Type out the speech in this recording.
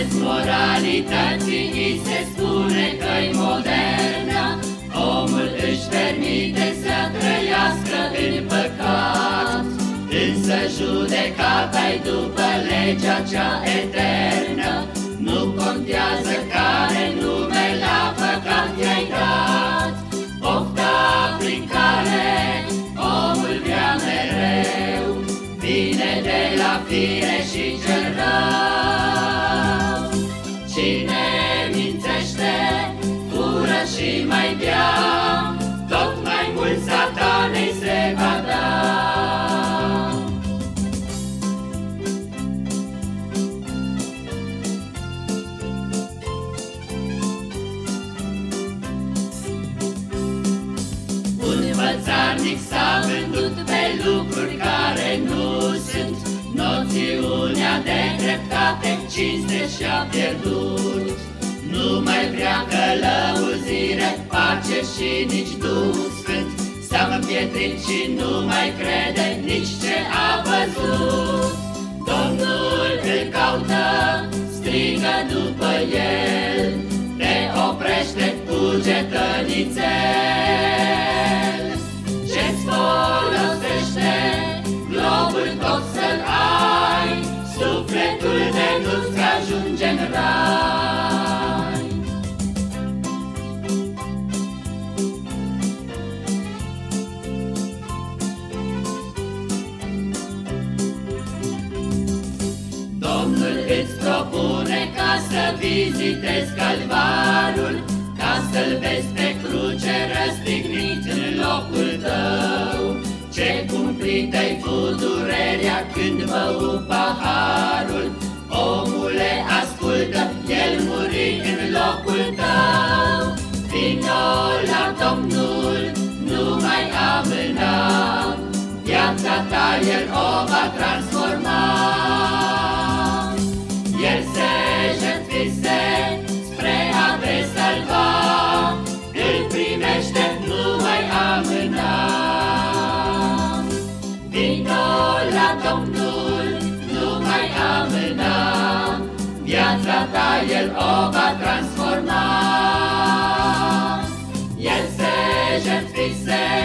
Astăzi moralității îi se spune că-i modernă. Omul își permite să trăiască în păcat. Însă judecata-i după legea cea eternă. Nu contează care nume la păcat i-ai dat. Pofta prin care omul vrea mereu Vine de la fire și cel rău lucruri care nu sunt, Noțiunea de dreptate, cinste și-a pierdut. Nu mai vrea călăuzire, pace și nici Duh Sfânt. S-a împietrit și nu mai crede nici ce a văzut. Domnul îl caută, strigă după el Te oprește cugetănițel îți propune ca să vizitezi calvarul, Ca să-L vezi pe cruce răstignit în locul tău. Ce cumplită-i cu durerea când bău paharul, o transforma. El se jertfise spre a te salva, îl primește, nu mai amâna. Vino la Domnul, nu mai amâna, viața ta el o va transforma. El se jertfise